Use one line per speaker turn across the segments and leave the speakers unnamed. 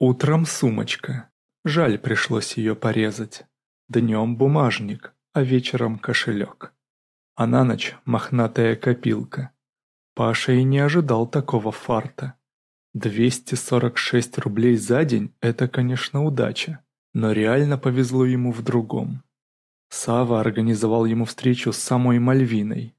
Утром сумочка. Жаль пришлось ее порезать. Днем бумажник, а вечером кошелек. А на ночь мохнатая копилка. Паша и не ожидал такого фарта. 246 рублей за день – это, конечно, удача, но реально повезло ему в другом. Сава организовал ему встречу с самой Мальвиной.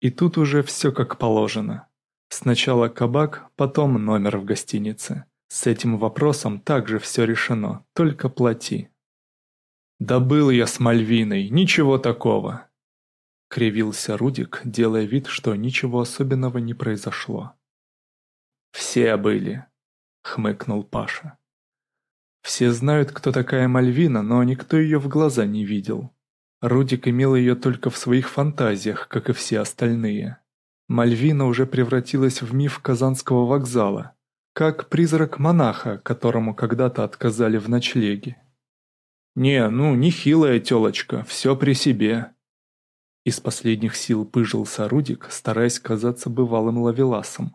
И тут уже все как положено. Сначала кабак, потом номер в гостинице. С этим вопросом также все решено, только плати. «Да был я с Мальвиной, ничего такого!» Кривился Рудик, делая вид, что ничего особенного не произошло. «Все были», — хмыкнул Паша. Все знают, кто такая Мальвина, но никто ее в глаза не видел. Рудик имел ее только в своих фантазиях, как и все остальные. Мальвина уже превратилась в миф Казанского вокзала, как призрак монаха, которому когда-то отказали в ночлеге. «Не, ну, не хилая тёлочка, все при себе». Из последних сил пыжился Рудик, стараясь казаться бывалым лавеласом.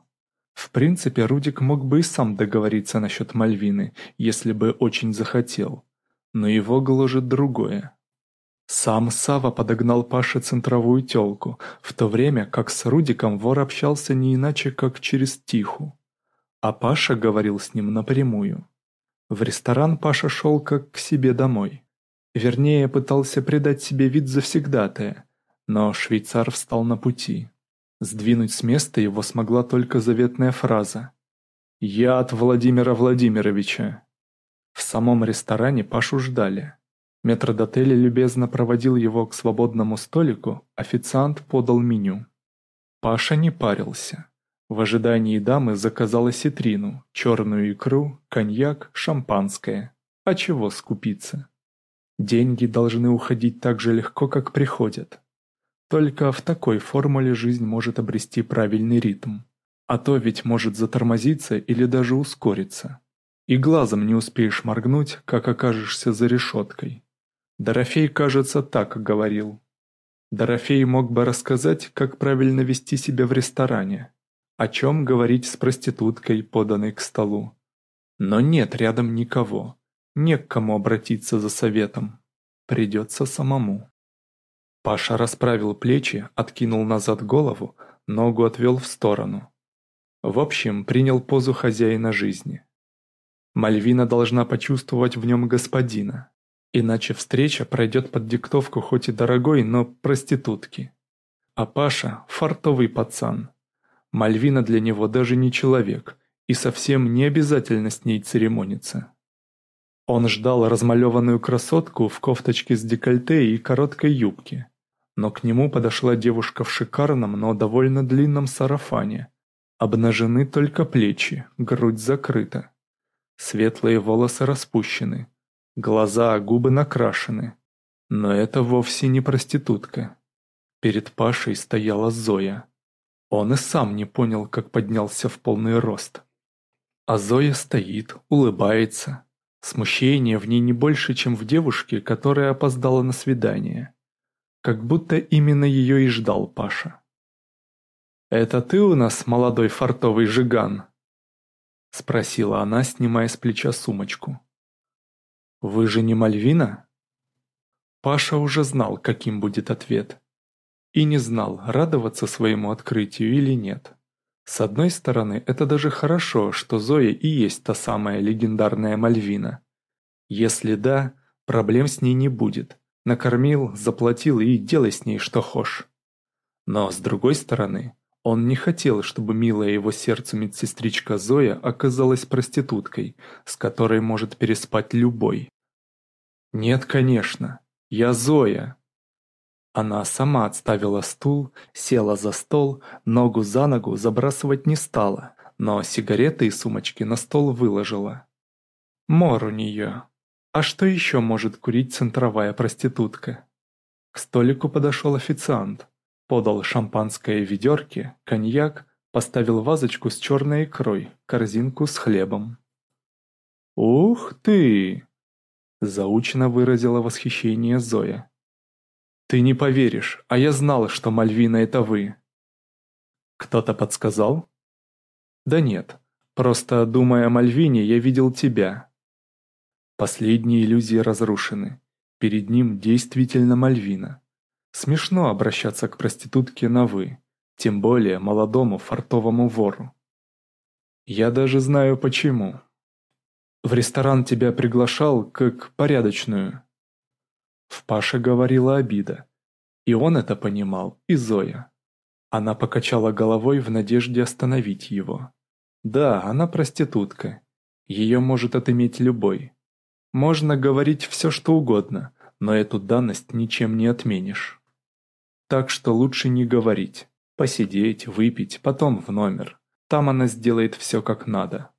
В принципе, Рудик мог бы и сам договориться насчет Мальвины, если бы очень захотел. Но его гложет другое. Сам Сава подогнал Паше центровую тёлку, в то время как с Рудиком вор общался не иначе, как через Тиху. А Паша говорил с ним напрямую. В ресторан Паша шел как к себе домой. Вернее, пытался придать себе вид завсегдатая, но швейцар встал на пути. Сдвинуть с места его смогла только заветная фраза «Я от Владимира Владимировича». В самом ресторане Пашу ждали. Метродотель любезно проводил его к свободному столику, официант подал меню. Паша не парился. В ожидании дамы заказала ситрину, черную икру, коньяк, шампанское. А чего скупиться? Деньги должны уходить так же легко, как приходят. Только в такой формуле жизнь может обрести правильный ритм. А то ведь может затормозиться или даже ускориться. И глазом не успеешь моргнуть, как окажешься за решеткой. Дорофей, кажется, так говорил. Дорофей мог бы рассказать, как правильно вести себя в ресторане, о чем говорить с проституткой, поданной к столу. Но нет рядом никого, не к кому обратиться за советом. Придется самому. Паша расправил плечи, откинул назад голову, ногу отвел в сторону. В общем, принял позу хозяина жизни. Мальвина должна почувствовать в нем господина, Иначе встреча пройдет под диктовку хоть и дорогой, но проститутки. А Паша – фартовый пацан. Мальвина для него даже не человек, и совсем не обязательно с ней церемониться. Он ждал размалеванную красотку в кофточке с декольте и короткой юбке. Но к нему подошла девушка в шикарном, но довольно длинном сарафане. Обнажены только плечи, грудь закрыта. Светлые волосы распущены, Глаза, губы накрашены. Но это вовсе не проститутка. Перед Пашей стояла Зоя. Он и сам не понял, как поднялся в полный рост. А Зоя стоит, улыбается. Смущение в ней не больше, чем в девушке, которая опоздала на свидание. Как будто именно ее и ждал Паша. «Это ты у нас молодой фартовый жиган?» Спросила она, снимая с плеча сумочку. «Вы же не Мальвина?» Паша уже знал, каким будет ответ. И не знал, радоваться своему открытию или нет. С одной стороны, это даже хорошо, что Зоя и есть та самая легендарная Мальвина. Если да, проблем с ней не будет. Накормил, заплатил и делай с ней что хошь. Но с другой стороны, он не хотел, чтобы милая его сердцу медсестричка Зоя оказалась проституткой, с которой может переспать любой. «Нет, конечно, я Зоя». Она сама отставила стул, села за стол, ногу за ногу забрасывать не стала, но сигареты и сумочки на стол выложила. Мор у нее. А что еще может курить центровая проститутка? К столику подошел официант подал шампанское в ведерке, коньяк, поставил вазочку с черной икрой, корзинку с хлебом. «Ух ты!» – заучно выразила восхищение Зоя. «Ты не поверишь, а я знал, что Мальвина – это вы». «Кто-то подсказал?» «Да нет, Просто, думая о Мальвине, я видел тебя». Последние иллюзии разрушены. Перед ним действительно Мальвина. Смешно обращаться к проститутке на «вы», тем более молодому фартовому вору. Я даже знаю почему. В ресторан тебя приглашал как порядочную. В Паше говорила обида. И он это понимал, и Зоя. Она покачала головой в надежде остановить его. Да, она проститутка. Ее может отыметь любой. Можно говорить все что угодно, но эту данность ничем не отменишь. Так что лучше не говорить. Посидеть, выпить, потом в номер. Там она сделает все как надо.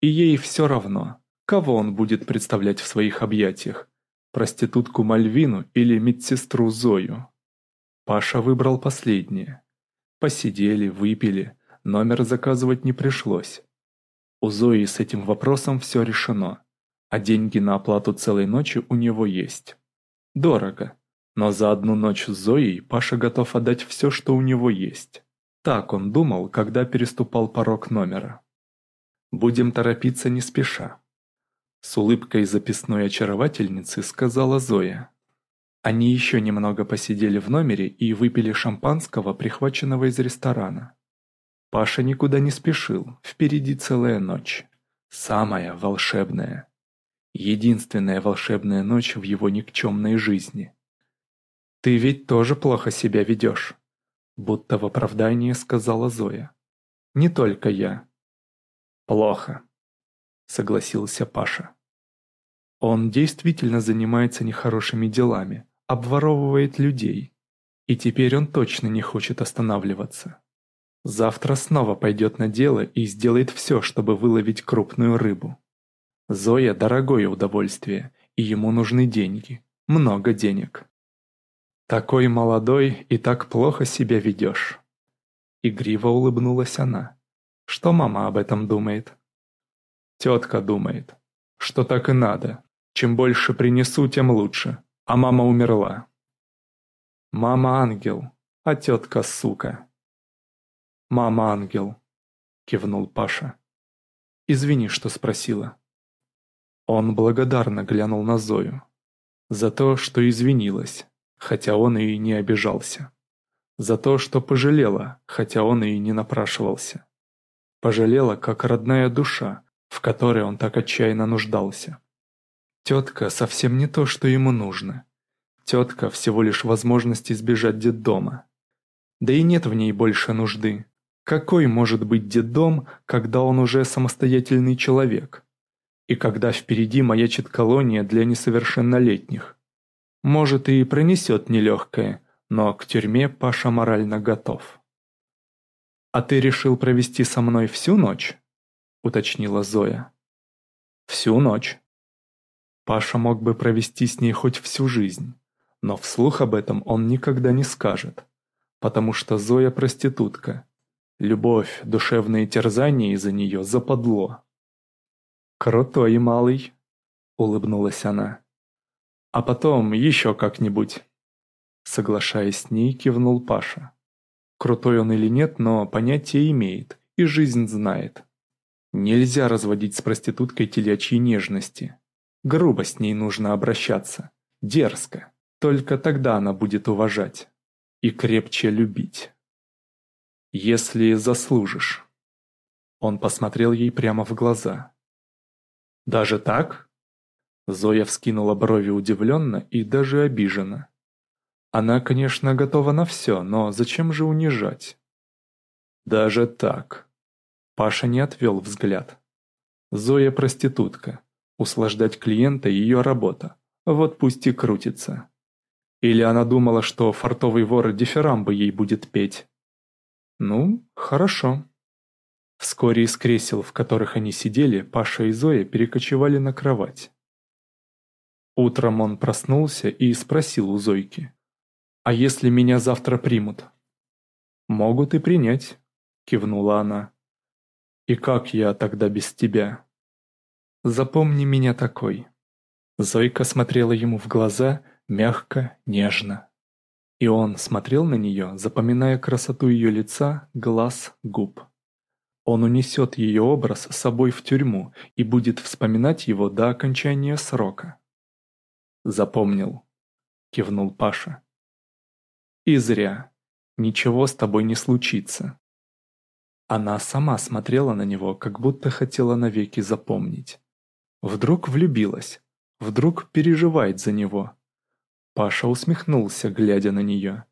И ей все равно, кого он будет представлять в своих объятиях. Проститутку Мальвину или медсестру Зою. Паша выбрал последнее. Посидели, выпили, номер заказывать не пришлось. У Зои с этим вопросом все решено, а деньги на оплату целой ночи у него есть. Дорого, но за одну ночь с Зоей Паша готов отдать все, что у него есть. Так он думал, когда переступал порог номера. «Будем торопиться не спеша», — с улыбкой записной очаровательницы сказала Зоя. Они еще немного посидели в номере и выпили шампанского, прихваченного из ресторана. Паша никуда не спешил, впереди целая ночь. Самая волшебная. Единственная волшебная ночь в его никчемной жизни. «Ты ведь тоже плохо себя ведешь», будто в оправдании сказала Зоя. «Не только я». «Плохо», согласился Паша. Он действительно занимается нехорошими делами, обворовывает людей. И теперь он точно не хочет останавливаться. Завтра снова пойдет на дело и сделает все, чтобы выловить крупную рыбу. Зоя – дорогое удовольствие, и ему нужны деньги. Много денег. Такой молодой и так плохо себя ведешь. Игриво улыбнулась она. Что мама об этом думает? Тетка думает, что так и надо. Чем больше принесу, тем лучше а мама умерла. Мама ангел, а тетка сука. Мама ангел, кивнул Паша. Извини, что спросила. Он благодарно глянул на Зою. За то, что извинилась, хотя он и не обижался. За то, что пожалела, хотя он и не напрашивался. Пожалела, как родная душа, в которой он так отчаянно нуждался. Тетка совсем не то, что ему нужно. Тетка всего лишь возможность избежать детдома. Да и нет в ней больше нужды. Какой может быть детдом, когда он уже самостоятельный человек? И когда впереди маячит колония для несовершеннолетних? Может и пронесет нелегкое, но к тюрьме Паша морально готов. «А ты решил провести со мной всю ночь?» — уточнила Зоя. «Всю ночь», Паша мог бы провести с ней хоть всю жизнь, но вслух об этом он никогда не скажет, потому что Зоя проститутка. Любовь, душевные терзания из-за нее западло. «Крутой малый», — улыбнулась она. «А потом еще как-нибудь». Соглашаясь с ней, кивнул Паша. Крутой он или нет, но понятие имеет и жизнь знает. Нельзя разводить с проституткой телячьи нежности. Грубо с ней нужно обращаться, дерзко. Только тогда она будет уважать и крепче любить. Если заслужишь. Он посмотрел ей прямо в глаза. «Даже так?» Зоя вскинула брови удивленно и даже обиженно. Она, конечно, готова на все, но зачем же унижать? Даже так. Паша не отвел взгляд. Зоя проститутка. Услаждать клиента ее работа. Вот пусть и крутится. Или она думала, что фартовый вор дифирамбы ей будет петь. Ну, хорошо. Вскоре из кресел, в которых они сидели, Паша и Зоя перекочевали на кровать. Утром он проснулся и спросил у Зойки. «А если меня завтра примут?» «Могут и принять», — кивнула она. «И как я тогда без тебя?» Запомни меня такой». Зойка смотрела ему в глаза мягко, нежно. И он смотрел на нее, запоминая красоту ее лица, глаз, губ. Он унесет ее образ с собой в тюрьму и будет вспоминать его до окончания срока. «Запомнил», — кивнул Паша. «И зря. Ничего с тобой не случится». Она сама смотрела на него, как будто хотела навеки запомнить. Вдруг влюбилась, вдруг переживает за него. Паша усмехнулся, глядя на нее.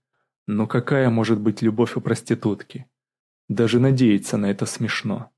Но какая может быть любовь у проститутки? Даже надеяться на это смешно.